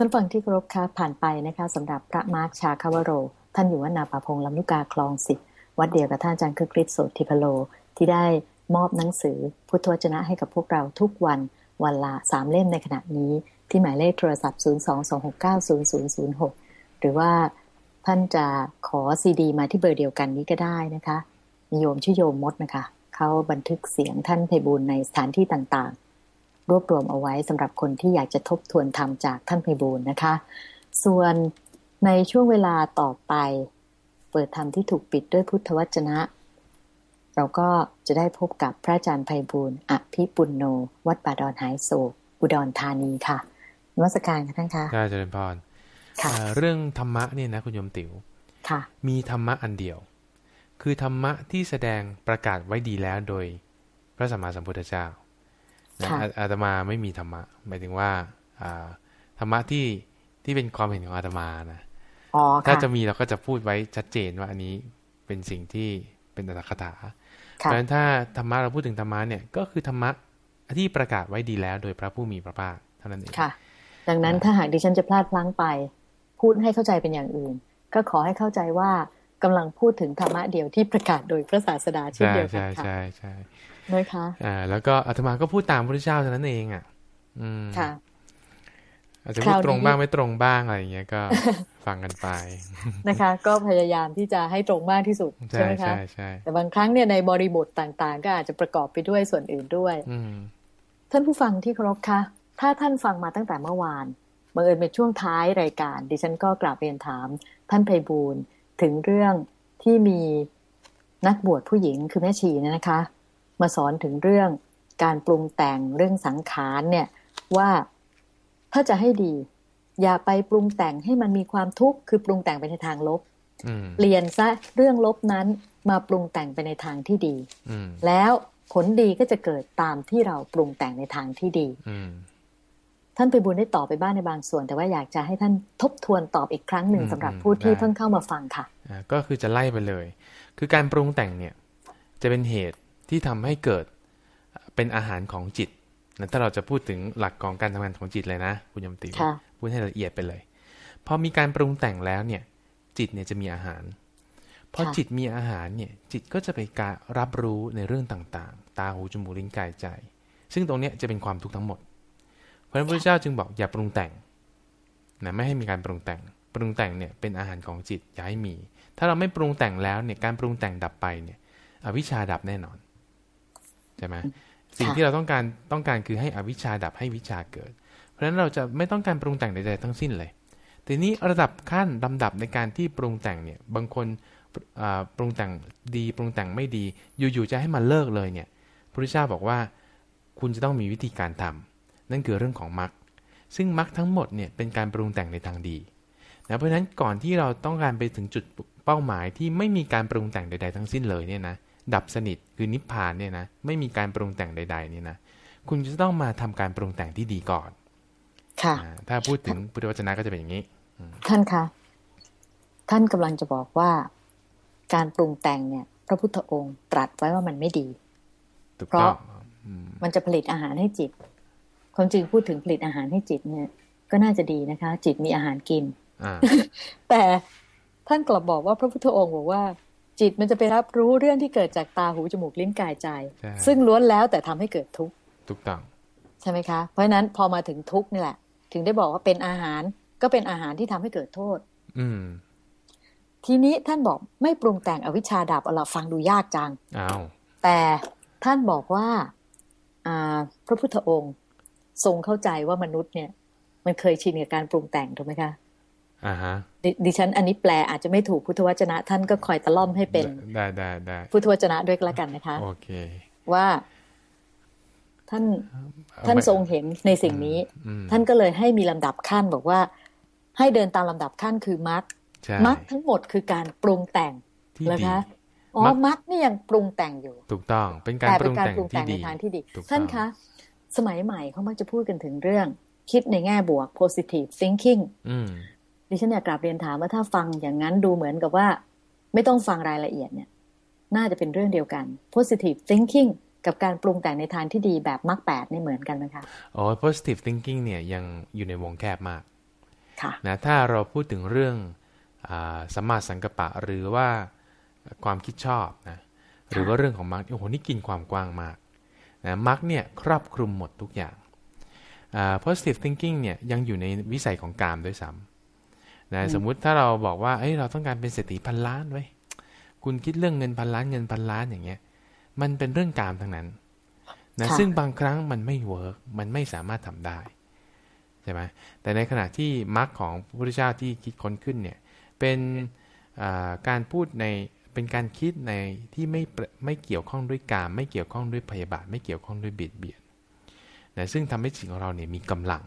ท่านฟังที่เคารพค่ะผ่านไปนะคะสำหรับพระมาร์คชาคาวโร ท่านอยู่วัดนาป่าพงลำลูกกาคลองสิบวัดเดียวกับท่านอาจารย์คึกฤทธิ์โสตฺถิผโล ที่ได้มอบหนังสือพุทธวจนะให้กับพวกเราทุกวันวันละสามเล่มในขณะนี้ ที่หมายเลขโทรศัพท์ 022690006 หรือว่าท่านจะขอซีดี มาที่เบอร์เดียวกันนี้ก็ได้นะคะมีโยมชื่อโยมมดนะคะ เขาบันทึกเสียงท่านไพบูลย์ในสถานที่ต่างๆ รวบรวมเอาไว้สำหรับคนที่อยากจะทบทวนธรรมจากท่านไพบูลนะคะ ส่วนในช่วงเวลาต่อไป เปิดธรรมที่ถูกปิดด้วยพุทธวจนะ เราก็จะได้พบกับพระอาจารย์ไพบูลอภิปุณโน วัดป่าดอนหายโศกอุดรธานีค่ะนวัสการค่ะท่านคะได้เจริญพรเรื่องธรรมะเนี่ยนะคุณโยมติ๋วมีธรรมะอันเดียว คือธรรมะที่แสดงประกาศไว้ดีแล้วโดย พระสัมมาสัมพุทธเจ้า อาตมาไม่มีธรรมะหมายถึงว่าธรรมะที่ที่เป็นความเห็นของอาตมานะถ้าจะมีเราก็จะพูดไว้ชัดเจนว่าอันนี้เป็นสิ่งที่เป็นอัตถคถาเพราะฉะนั้นถ้าธรรมะเราพูดถึงธรรมะเนี่ยก็คือธรรมะที่ประกาศไว้ดีแล้ว โดยพระผู้มีพระภาคเท่านั้นเองค่ะ ดังนั้นถ้าหากดิฉันจะพลาดพลั้งไป พูดให้เข้าใจเป็นอย่างอื่น ก็ขอให้เข้าใจว่ากำลังพูดถึงธรรมะเดียวที่ประกาศโดยพระศาสดาเช่นเดียวกันค่ะใช่ใช่ นะคะอ่าแล้วก็อาตมาก็พูดตามพระพุทธเจ้าเท่านั้นเองอะ อืมค่ะอาจจะพูดตรงบ้างไม่ตรงบ้างอะไรอย่างเงี้ยก็ฟังกันไปนะคะ ก็พยายามที่จะให้ตรงมากที่สุดใช่ไหมคะใช่ใช่แต่บางครั้งเนี่ยในบริบทต่างๆ ก็อาจจะประกอบไปด้วยส่วนอื่นด้วยท่านผู้ฟังที่เคารพคะถ้าท่านฟังมาตั้งแต่เมื่อวานบังเอิญเป็นช่วงท้ายรายการ ดิฉันก็กราบเรียนถาม ท่านไพบูลถึงเรื่องที่มีนักบวชผู้หญิงคือแม่ชีนะคะ มาสอนถึงเรื่องการปรุงแต่งเรื่องสังขารเนี่ยว่าถ้าจะให้ดี อย่าไปปรุงแต่งให้มันมีความทุกข์คือปรุงแต่งไปในทางลบเปลี่ยนซะเรื่องลบนั้นมาปรุงแต่งไปในทางที่ดีแล้วผลดีก็จะเกิดตามที่เราปรุงแต่งในทางที่ดีท่านไปบุญได้ตอบไปบ้างในบางส่วน แต่ว่าอยากจะให้ท่านทบทวนตอบอีกครั้งหนึ่งสำหรับผู้ที่เพิ่งเข้ามาฟังค่ะก็คือจะไล่ไปเลย คือการปรุงแต่งเนี่ย จะเป็นเหตุ ที่ทำให้เกิดเป็นอาหารของจิตนะถ้าเราจะพูดถึงหลักของการทำงานของจิตเลยนะคุณยมติพูดให้ละเอียดไปเลยพอมีการปรุงแต่งแล้วเนี่ย จิตเนี่ยจะมีอาหารพอจิตมีอาหารเนี่ย จิตก็จะไปการรับรู้ในเรื่องต่างๆ ตาหูจมูกลิ้นกายใจ ซึ่งตรงนี้จะเป็นความทุกข์ทั้งหมด เพราะฉะนั้นพระเจ้าจึงบอกอย่าปรุงแต่งนะไม่ให้มีการปรุงแต่ง ปรุงแต่งเนี่ยเป็นอาหารของจิตอย่าให้มี ถ้าเราไม่ปรุงแต่งแล้วเนี่ยการปรุงแต่งดับไปเนี่ย อวิชชาดับแน่นอน ใช่ไหมสิ่งที่เราต้องการต้องการคือให้อวิชชาดับให้วิชาเกิด เพราะฉะนั้นเราจะไม่ต้องการปรุงแต่งใดๆทั้งสิ้นเลยทีนี้ระดับขั้นลำดับในการที่ปรุงแต่งเนี่ยบางคนปรุงแต่งดีปรุงแต่งไม่ดี อยู่ๆจะให้มันเลิกเลยเนี่ยพระพุทธเจ้าบอกว่าคุณจะต้องมีวิธีการทำนั่นคือเรื่องของมรรคซึ่งมรรคทั้งหมดเนี่ยเป็นการปรุงแต่งในทางดีนะเพราะฉะนั้นก่อนที่เราต้องการไปถึงจุดเป้าหมายที่ไม่มีการปรุงแต่งใด ๆ ทั้งสิ้นเลยเนี่ยนะ ดับสนิทคือนิพพานเนี่ยนะไม่มีการปรุงแต่งใดๆเนี่ยนะคุณจะต้องมาทำการปรุงแต่งที่ดีก่อน ค่ะ ถ้าพูดถึงพุทธวจนะก็จะเป็นอย่างนี้ ท่านคะท่านกำลังจะบอกว่า การปรุงแต่งเนี่ย พระพุทธองค์ตรัสไว้ว่ามันไม่ดีเพราะมันจะผลิตอาหารให้จิตคนจึงพูดถึงผลิตอาหารให้จิตเนี่ย ก็น่าจะดีนะคะ จิตมีอาหารกินแต่ท่านกลับบอกว่าพระพุทธองค์บอกว่า จิตมันจะไปรับรู้เรื่องที่เกิดจากตาหูจมูกลิ้นกายใจ ซึ่งล้วนแล้วแต่ทำให้เกิดทุกข์ถูกต้องใช่ไหมคะ เพราะฉะนั้นพอมาถึงทุกข์นี่แหละ ถึงได้บอกว่าเป็นอาหารก็เป็นอาหารที่ทำให้เกิดโทษ อืมทีนี้ท่านบอกไม่ปรุงแต่งอวิชชาดับเราฟังดูยากจังอ้าวแต่ท่านบอกว่าอ่าพระพุทธองค์ทรงเข้าใจว่ามนุษย์เนี่ย มันเคยชินกับการปรุงแต่งถูกไหมคะอ่าฮะ ดิฉันอันนี้แปลอาจจะไม่ถูกพุทธวจนะ ท่านก็คอยตะล่อมให้เป็นได้ได้ได้พุทธวจนะด้วยกันนะคะ โอเค ว่า ท่านท่านทรงเห็นในสิ่งนี้ ท่านก็เลยให้มีลำดับขั้นบอกว่า ให้เดินตามลำดับขั้นคือมรรคมรรคทั้งหมดคือการปรุงแต่งนะคะอ๋อมรรคนี่ยังปรุงแต่งอยู่ ถูกต้อง เป็นการปรุงแต่งที่ดีในทางที่ดี ท่านคะ สมัยใหม่เขามักจะพูดกันถึงเรื่อง คิดในแง่บวก positive thinking ดิฉันอยากกราบเรียนถามว่าถ้าฟังอย่างนั้นดูเหมือนกับว่า ไม่ต้องฟังรายละเอียดเนี่ย น่าจะเป็นเรื่องเดียวกัน positive thinking กับการปรุงแต่งในทางที่ดีแบบมรรคแปดนี่เหมือนกันไหมคะอ๋อ positive thinking เนี่ยยังอยู่ในวงแคบมากนะถ้าเราพูดถึงเรื่องอสมาสังกปะหรือว่าความคิดชอบนะหรือว่าเรื่องของมรรคโอ้โหนี่กินความกว้างมากนะมรรคเนี่ยครอบคลุมหมดทุกอย่าง positive thinking เนี่ยยังอยู่ในวิสัยของกามด้วยซ้ำ นะสมมุติถ้าเราบอกว่าเอ้ยเราต้องการเป็นเศรษฐีพันล้านไว้คุณคิดเรื่องเงินพันล้านเงินพันล้านอย่างเงี้ย มันเป็นเรื่องกามทั้งนั้นนะซึ่งบางครั้งมันไม่ work มันไม่สามารถทำได้ใช่ไหมแต่ในขณะที่มรรคของพระพุทธเจ้าที่คิดค้นขึ้นเนี่ยเป็นการพูดในเป็นการคิดในที่ไม่ไม่เกี่ยวข้องด้วยกาม ไม่เกี่ยวข้องด้วยพยาบาท ไม่เกี่ยวข้องด้วยเบียดเบียนนะซึ่งทำให้จิตของเราเนี่ยมีกำลัง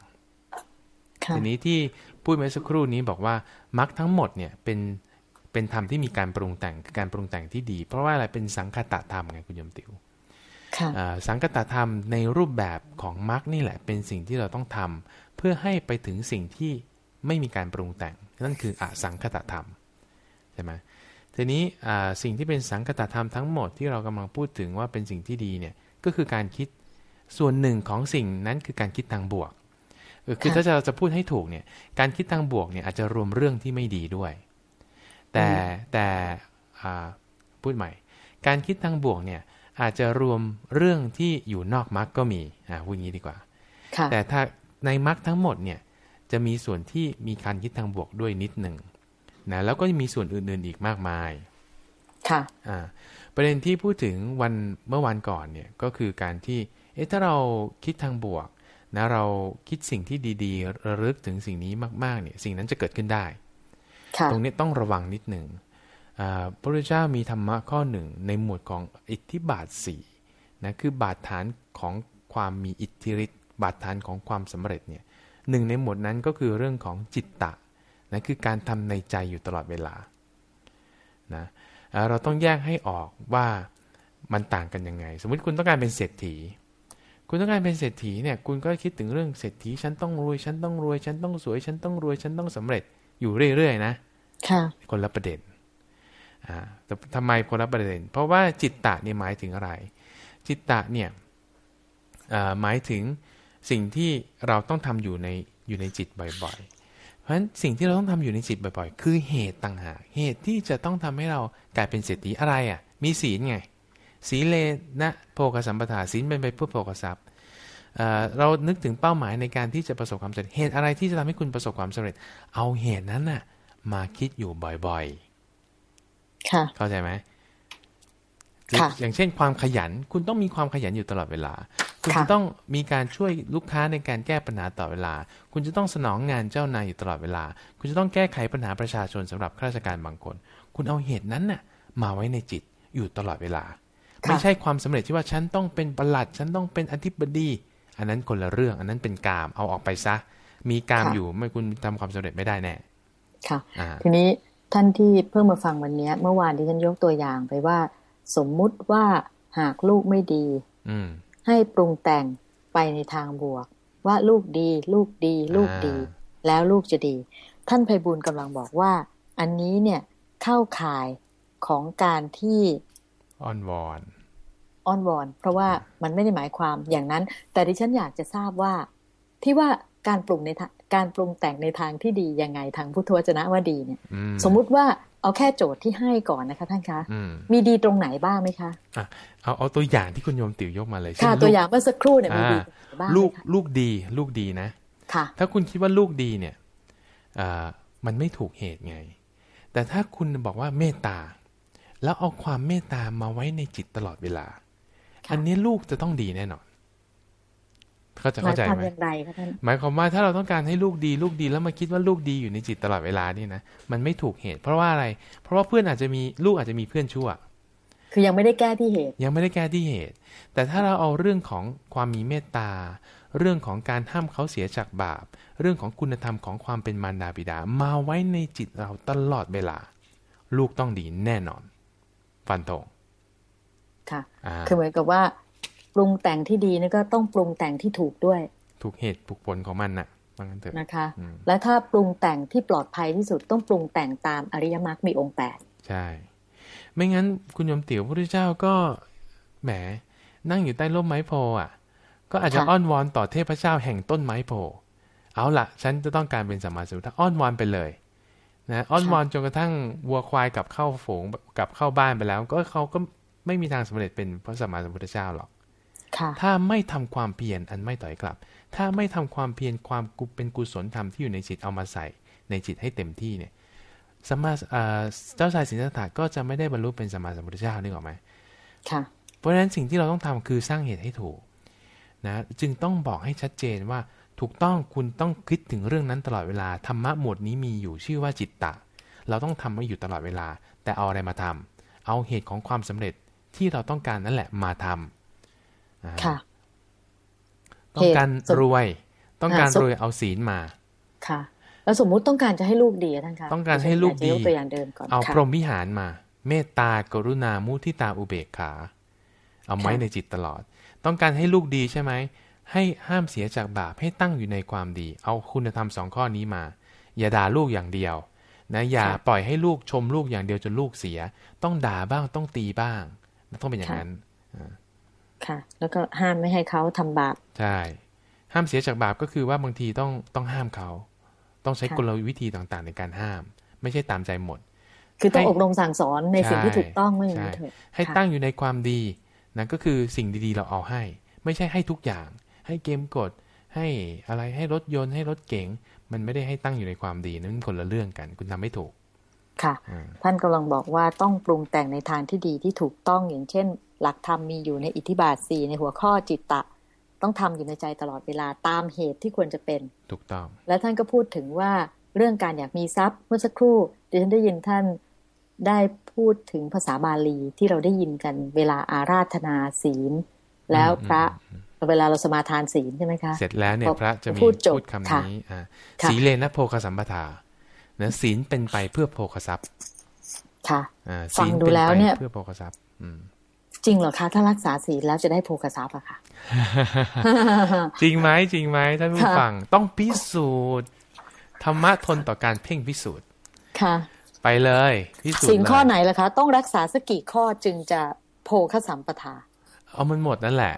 ทีนี้ที่พูดเมื่อสักครู่นี้บอกว่ามรรคทั้งหมดเนี่ยเป็นเป็นธรรมที่มีการปรุงแต่งการปรุงแต่งที่ดี เพราะว่าอะไรเป็นสังคตะธรรมไงคุณยมติวสังคตะธรรมในรูปแบบของมรรคนี่แหละ เป็นสิ่งที่เราต้องทำเพื่อให้ไปถึงสิ่งที่ไม่มีการปรุงแต่ง นั่นคืออสังคตะธรรมใช่ไหมทีนี้สิ่งที่เป็นสังคตะธรรมทั้งหมดที่เรากำลังพูดถึงว่าเป็นสิ่งที่ดีเนี่ยก็คือการคิดส่วนหนึ่งของสิ่งนั้นคือการคิดทางบวก คือถ้าเราจะพูดให้ถูกเนี่ย การคิดทางบวกเนี่ยอาจจะรวมเรื่องที่ไม่ดีด้วย แต่แต่พูดใหม่ การคิดทางบวกเนี่ยอาจจะรวมเรื่องที่อยู่นอกมรรคก็มีอ่าพูดงี้ดีกว่า แต่ถ้าในมรรคทั้งหมดเนี่ยจะมีส่วนที่มีการคิดทางบวกด้วยนิดหนึ่งนะแล้วก็มีส่วนอื่นๆอีกมากมาย ค่ะอ่าประเด็นที่พูดถึงวันเมื่อวันก่อนเนี่ยก็คือการที่เอ๊ะถ้าเราคิดทางบวก นะเราคิดสิ่งที่ดีๆ ระลึกถึงสิ่งนี้มากๆเนี่ยสิ่งนั้นจะเกิดขึ้นได้ ตรงนี้ต้องระวังนิดหนึ่งพระพุทธเจ้ามีธรรมะข้อหนึ่งในหมวดของอิทธิบาทสี่นะคือบาดฐานของความมีอิทธิฤทธิ์บาดฐานของความสำเร็จเนี่ยหนึ่งในหมวดนั้นก็คือเรื่องของจิตตะนะคือการทำในใจอยู่ตลอดเวลานะเราต้องแยกให้ออกว่ามันต่างกันยังไง สมมติคุณต้องการเป็นเศรษฐี คุณต้องการเป็นเศรษฐีเนี่ยคุณก็คิดถึงเรื่องเศรษฐีฉันต้องรวยฉันต้องรวยฉันต้องสวยฉันต้องรวยฉันต้องสำเร็จอยู่เรื่อยๆนะค่ะคนละประเด็นอ่าแต่ทำไมคนละประเด็น เพราะว่าจิตตะเนี่ยหมายถึงอะไร จิตตะเนี่ยหมายถึงสิ่งที่เราต้องทำอยู่ในอยู่ในจิตบ่อยๆ เพราะฉะนั้นสิ่งที่เราต้องทำอยู่ในจิตบ่อยๆ คือเหตุต่างหากเหตุที่จะต้องทำให้เรากลายเป็นเศรษฐีอะไรอะ มีศีลไง ศีเลนะโภกสัมปทาศีลเป็นไปเพื่อโภกทรัพย์เรานึกถึงเป้าหมายในการที่จะประสบความสำเร็จ เหตุอะไรที่จะทำให้คุณประสบความสำเร็จ เอาเหตุนั้นน่ะ มาคิดอยู่บ่อยๆ ค่ะ เข้าใจไหมอย่างเช่นความขยัน คุณต้องมีความขยันอยู่ตลอดเวลา คุณจะต้องมีการช่วยลูกค้าในการแก้ปัญหาต่อเวลา คุณจะต้องสนองงานเจ้านายอยู่ตลอดเวลา คุณจะต้องแก้ไขปัญหาประชาชนสำหรับข้าราชการบางคน คุณเอาเหตุนั้นน่ะ มาไว้ในจิตอยู่ตลอดเวลา ไม่ใช่ความสำเร็จที่ว่าฉันต้องเป็นประหลัด ฉันต้องเป็นอธิบดี อันนั้นคนละเรื่อง อันนั้นเป็นกามเอาออกไปซะ มีกามอยู่ไม่คุณทำความสำเร็จไม่ได้แน่ ค่ะ ทีนี้ท่านที่เพิ่งมาฟังวันนี้เมื่อวานที่ฉันยกตัวอย่างไปว่า สมมุติว่าหากลูกไม่ดี อืให้ปรุงแต่งไปในทางบวก ว่าลูกดี ลูกดี ลูกดี แล้วลูกจะดี ท่านไพบูลกำลังบอกว่า อันนี้เนี่ยเข้าข่ายของการที่อ้อนวอน อ้อนวอน เพราะว่ามันไม่ได้หมายความอย่างนั้น แต่ดิฉันอยากจะทราบว่า ที่ว่าการปรุงในการปรุงแต่งในทางที่ดียังไงทางพุทธวจนะว่าดีเนี่ย สมมุติว่าเอาแค่โจทย์ที่ให้ก่อนนะคะท่านคะ มีดีตรงไหนบ้างไหมคะอะเอาเอาตัวอย่างที่คุณโยมติ๋วยกมาเลยค่ะตัวอย่างเมื่อสักครู่เนี่ยมีดีบ้างลูกลูกดีลูกดีนะค่ะ ถ้าคุณคิดว่าลูกดีเนี่ยอ่ามันไม่ถูกเหตุไง แต่ถ้าคุณบอกว่าเมตตา แล้วเอาความเมตตามาไว้ในจิตตลอดเวลา อันนี้ลูกจะต้องดีแน่นอนเขาจะเข้าใจไหมหมายความว่าถ้าเราต้องการให้ลูกดีลูกดีแล้วมาคิดว่าลูกดีอยู่ในจิตตลอดเวลานี่นะมันไม่ถูกเหตุ เพราะว่าอะไร เพราะว่าเพื่อนอาจจะมีลูกอาจจะมีเพื่อนชั่ว คือยังไม่ได้แก้ที่เหตุ ยังไม่ได้แก้ที่เหตุ แต่ถ้าเราเอาเรื่องของความมีเมตตาเรื่องของการห้ามเขาเสียจากบาป เรื่องของคุณธรรมของความเป็นมารดาบิดา มาไว้ในจิตเราตลอดเวลา ลูกต้องดีแน่นอน ฟันธง ค่ะ คือเหมือนกับว่าปรุงแต่งที่ดีนี่ก็ต้องปรุงแต่งที่ถูกด้วย ถูกเหตุถูกผลของมันน่ะว่างั้นเถอะนะคะ แล้วถ้าปรุงแต่งที่ปลอดภัยที่สุดต้องปรุงแต่งตามอริยมรรคมีองค์แปดใช่ ไม่งั้นคุณยมติ๋วพระพุทธเจ้าก็แหมนั่งอยู่ใต้ร่มไม้โพอะ ก็อาจจะอ้อนวอนต่อเทพเจ้าแห่งต้นไม้โพเอาละฉันจะต้องการเป็นสัมมาสัมพุทธะอ้อนวอนไปเลยนะอ้อนวอนจนกระทั่งวัวควายกับเข้าฝูงกับเข้าบ้านไปแล้ว ก็เขาก็ ไม่มีทางสำเร็จเป็นพระสัมมาสัมพุทธเจ้าหรอกถ้าไม่ทำความเพียรอันไม่ต่อยกลับ ถ้าไม่ทำความเพียรความกุเป็นกุศลธรรมที่อยู่ในจิตเอามาใส่ ในจิตให้เต็มที่เนี่ยสัมมาเจ้าชายสินธัตถะก็จะไม่ได้บรรลุเป็นสัมมาสัมพุทธเจ้านึกออกไหมค่ะเพราะฉะนั้นสิ่งที่เราต้องทำคือสร้างเหตุให้ถูกนะจึงต้องบอกให้ชัดเจนว่าถูกต้องคุณต้องคิดถึงเรื่องนั้นตลอดเวลาธรรมะหมวดนี้มีอยู่ชื่อว่าจิตตะ เราต้องทำมาอยู่ตลอดเวลา แต่เอาอะไรมาทำเอาเหตุของความสำเร็จ ที่เราต้องการนั่นแหละมาทำค่ะต้องการรวย ต้องการรวยเอาศีลมา ค่ะ แล้วสมมุติต้องการจะให้ลูกดีท่านคะต้องการให้ลูกดีตัวอย่างเดิมก่อนเอาพรหมวิหารมา เมตตากรุณามุทิตาอุเบกขา เอาไว้ในจิตตลอด ต้องการให้ลูกดีใช่ไหมให้ห้ามเสียจากบาปให้ตั้งอยู่ในความดี เอาคุณธรรมสองข้อนี้มา อย่าด่าลูกอย่างเดียว นะอย่าปล่อยให้ลูกชมลูกอย่างเดียวจนลูกเสีย ต้องด่าบ้างต้องตีบ้าง ต้องเป็นอย่างนั้นค่ะ แล้วก็ห้ามไม่ให้เขาทำบาปใช่ห้ามเสียจากบาปก็คือว่าบางทีต้องต้องห้ามเขา ต้องใช้กลวิธีต่างๆ ในการห้าม ไม่ใช่ตามใจหมด คือต้องอบรมสั่งสอนในสิ่งที่ถูกต้องไม่อย่างนี้เถอะให้ตั้งอยู่ในความดีนั่นก็คือสิ่งดีๆ เราเอาให้ ไม่ใช่ให้ทุกอย่าง ให้เกมกดให้อะไรให้รถยนต์ให้รถเก๋งมันไม่ได้ให้ตั้งอยู่ในความดีนั้นคนละเรื่องกัน คุณทำไม่ถูก ค่ะ ท่านกำลังบอกว่าต้องปรุงแต่งในทางที่ดีที่ถูกต้องอย่างเช่น หลักธรรมมีอยู่ในอิทธิบาทสี่ในหัวข้อจิตตะ ต้องทำอยู่ในใจตลอดเวลาตามเหตุที่ควรจะเป็นถูกต้อง และท่านก็พูดถึงว่าเรื่องการอยากมีทรัพย์เมื่อสักครู่ดิฉันได้ยินท่านได้พูดถึงภาษาบาลีที่เราได้ยินกันเวลาอาราธนาศีล แล้วพระเวลาเราสมาทานศีลใช่ไหมคะ เสร็จแล้วเนี่ยพระจะมีพูดคำนี้สีเลนะโพคสัมปทา นะศีลเป็นไปเพื่อโภคทรัพย์ ค่ะฟังดูแล้วเนี่ยเพื่อโภคทรัพย์จริงเหรอคะ ถ้ารักษาศีลแล้วจะได้โภคทรัพย์อะค่ะ จริงไหมจริงไหมท่านผู้ฟังต้องพิสูจน์ธรรมะทนต่อการเพ่งพิสูจน์ค่ะ ไปเลยพิสูจน์สิ่งข้อไหนล่ะคะ ต้องรักษาสักกี่ข้อจึงจะโภคสัมปทา เอามันหมดนั่นแหละ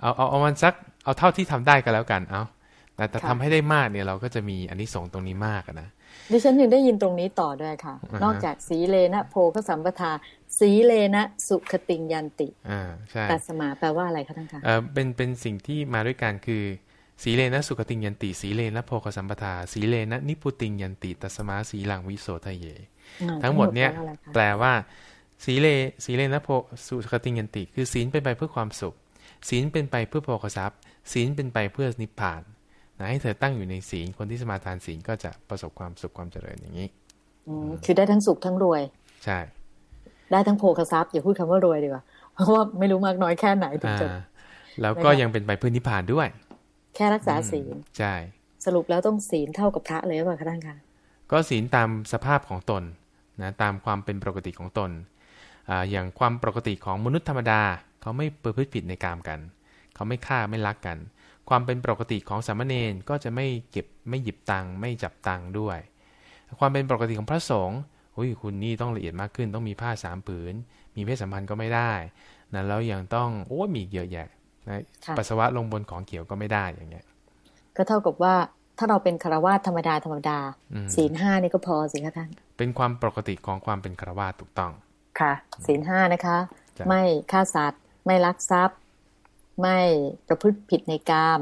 เอาเอาเอามันสักเอาเท่าที่ทำได้ก็แล้วกันเอาแต่แต่ทำให้ได้มากเนี่ยเราก็จะมีอันนี้ส่งตรงนี้มากนะ ดิฉันยังได้ยินตรงนี้ต่อด้วยค่ะ นอกจากสีเลนะโพคสัมปทา สีเลนะสุขติงยันติอ่าใช่ตัสมาแปลว่าอะไรคะท่านคะเออเป็นเป็นสิ่งที่มาด้วยกันคือ สีเลนะสุขติงยันติ สีเลนะโพคสัมปทา สีเลนะนิพุติงยันติตัสมาสีหลังวิโสทะเย ทั้งหมดเนี้ยแปลว่า สีเลสีเลนะโพสุขติงยันติ คือศีลเป็นไปเพื่อความสุข ศีลเป็นไปเพื่อโภคทรัพย์ศีลเป็นไปเพื่อนิพพาน นะให้เธอตั้งอยู่ในศีลคนที่สมาทานศีลก็จะประสบความสุขความเจริญอย่างนี้คือได้ทั้งสุขทั้งรวย ใช่ ได้ทั้งโภคทรัพย์อย่าพูดคำว่ารวยดีกว่าเพราะว่าไม่รู้มากน้อยแค่ไหนถึงจะแล้วก็ยังเป็นไปเพื่อนิพพานด้วย แค่รักษาศีลใช่สรุปแล้วต้องศีลเท่ากับพระเลยหรือเปล่าคะท่านคะก็ศีลตามสภาพของตนนะตามความเป็นปกติของตนออย่างความปกติของมนุษย์ธรรมดาเขาไม่ประพฤติผิดในกามกัน เขาไม่ฆ่าไม่ลักกัน ความเป็นปกติของสามเณรก็จะไม่เก็บไม่หยิบตังค์ไม่จับตังค์ด้วย ความเป็นปกติของพระสงฆ์อุ้ยคุณนี่ต้องละเอียดมากขึ้นต้องมีผ้าสามผืน มีเพศสัมพันธ์ก็ไม่ได้นะแล้วยังต้องโอ้มีเยอะแยะนะปัสสาวะลงบนของเขียวก็ไม่ได้อย่างเงี้ย ก็เท่ากับว่าถ้าเราเป็นคารวาสธรรมดาธรรมดาศีลห้านี่ก็พอสิคะท่านเป็นความปกติของความเป็นคารวาสถูกต้อง ค่ะศีลห้านะคะ ไม่ฆ่าสัตว์ไม่ลักทรัพย์ ไม่ประพฤติผิดในกาม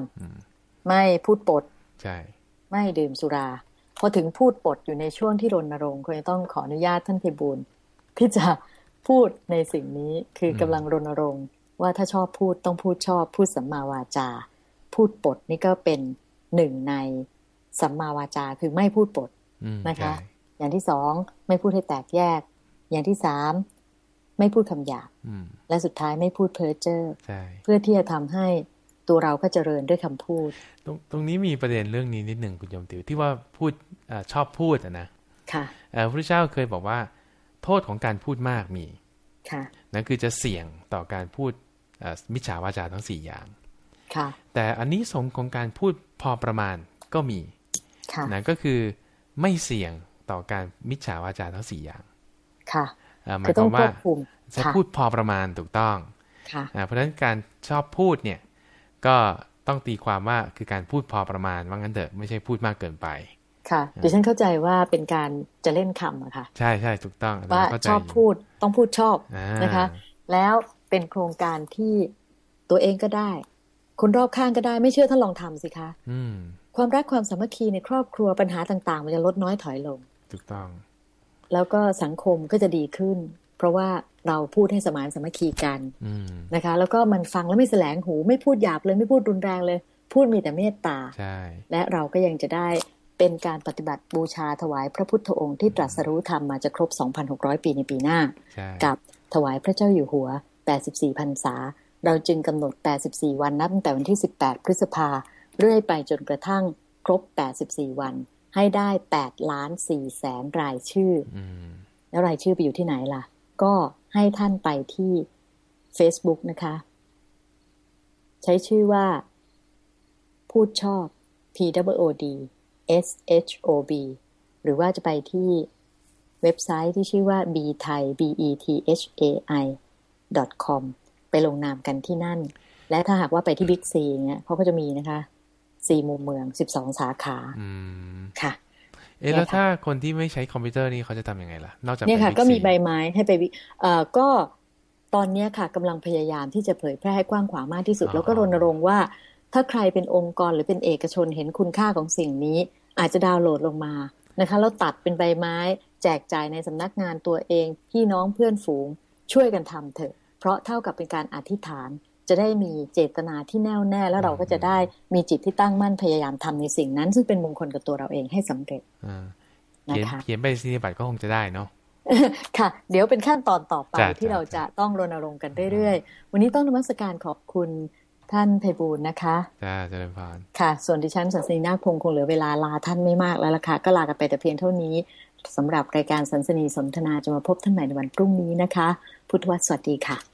ไม่พูดปดใช่ไม่ดื่มสุราพอถึงพูดปดอยู่ในช่วงที่รณรงค์คงจะต้องขออนุญาตท่านพิบูลที่จะพูดในสิ่งนี้คือกำลังรณรงค์ ว่าถ้าชอบพูดต้องพูดชอบพูดสัมมาวาจา พูดปดนี่ก็เป็นหนึ่งในสัมมาวาจาคือไม่พูดปดนะคะ อย่างที่สองไม่พูดให้แตกแยก อย่างที่สาม ไม่พูดคำหยาบและสุดท้ายไม่พูดเพ้อเจ้อเพื่อที่จะทำให้ตัวเราก็เจริญด้วยคำพูด ตรงตรงนี้มีประเด็นเรื่องนี้นิดหนึ่งคุณโยมติวที่ว่าพูดอชอบพูดนะค่ะพระพุทธเจ้าเคยบอกว่า โทษของการพูดมากมีค่ะนั่นคือจะเสี่ยงต่อการพูดมิจฉาวาจาทั้งสี่อย่างค่ะแต่อันนี้สงของการพูดพอประมาณก็มีค่ะนั่นก็คือไม่เสี่ยงต่อการมิจฉาวาจาทั้งสี่อย่างค่ะ หมายความว่าจะพูดพอประมาณถูกต้องเพราะฉะนั้นการชอบพูดเนี่ยก็ต้องตีความว่าคือการพูดพอประมาณว่างั้นเถอะไม่ใช่พูดมากเกินไปค่ะดิฉันเข้าใจว่าเป็นการจะเล่นคำอะค่ะ ใช่ใช่ถูกต้องว่าชอบพูดต้องพูดชอบนะคะ แล้วเป็นโครงการที่ตัวเองก็ได้ คนรอบข้างก็ได้ไม่เชื่อท่านลองทำสิคะ อืความรักความสามัคคีในครอบครัวปัญหาต่าง ๆ มันจะลดน้อยถอยลง ถูกต้อง แล้วก็สังคมก็จะดีขึ้น เพราะว่าเราพูดให้สมานสามัคคีกันนะคะ แล้วก็มันฟังแล้วไม่แสลงหู ไม่พูดหยาบเลยไม่พูดรุนแรงเลย พูดมีแต่เมตตาและเราก็ยังจะได้เป็นการปฏิบัติบูชาถวายพระพุทธองค์ที่ตรัสรู้ธรรมมาจะครบ 2,600 ปีในปีหน้า กับถวายพระเจ้าอยู่หัว 84พรรษา เราจึงกำหนด 84 วันนับตั้งแต่วันที่ 18 พฤษภาเรื่อยไปจนกระทั่งครบ 84 วัน ให้ได้8ล้าน4แสนรายชื่ออแล้วรายชื่อไปอยู่ที่ไหนล่ะ ก็ให้ท่านไปที่ Facebook นะคะ ใช้ชื่อว่า พูดชอบ P W O D S H O B หรือว่าจะไปที่เว็บไซต์ที่ชื่อว่า b thai b e t h a i com ไปลงนามกันที่นั่น และถ้าหากว่าไปที่บิ๊กซีเนี่ยเขาก็จะมีนะคะ สี่มุมเมืองสิบสองสาขาค่ะ เอ๊ะแล้วถ้าคนที่ไม่ใช้คอมพิวเตอร์นี่เขาจะทำยังไงล่ะ นอกจากเนี่ยค่ะ ก็มีใบไม้ให้ไปวิเอ่อก็ตอนนี้ค่ะกำลังพยายามที่จะเผยแพร่ให้กว้างขวางมากที่สุด แล้วก็รณรงค์ว่า ถ้าใครเป็นองค์กรหรือเป็นเอกชนเห็นคุณค่าของสิ่งนี้ อาจจะดาวน์โหลดลงมานะคะแล้วตัดเป็นใบไม้ แจกจ่ายในสำนักงานตัวเอง พี่น้องเพื่อนฝูงช่วยกันทำเถอะ เพราะเท่ากับเป็นการอธิษฐาน จะได้มีเจตนาที่แน่วแน่ แล้วเราก็จะได้มีจิตที่ตั้งมั่นพยายามทำในสิ่งนั้น ซึ่งเป็นมงคลกับตัวเราเองให้สำเร็จเขียนเขียนใบสินิบัตรก็คงจะได้เนาะค่ะ เดี๋ยวเป็นขั้นตอนต่อไปที่เราจะต้องรณรงค์กันเรื่อยๆ วันนี้ต้องนมัสการขอบคุณท่านไพบูลนะคะจ้าเจริญพรค่ะ ส่วนดิฉันสันสนีนาคงคงเหลือเวลาลาท่านไม่มากแล้วล่ะค่ะ ก็ลากันไปแต่เพียงเท่านี้สำหรับรายการสันสนีสนทนาจะมาพบท่านใหม่ในวันพรุ่งนี้นะคะ พุทธวัตรสวัสดีค่ะ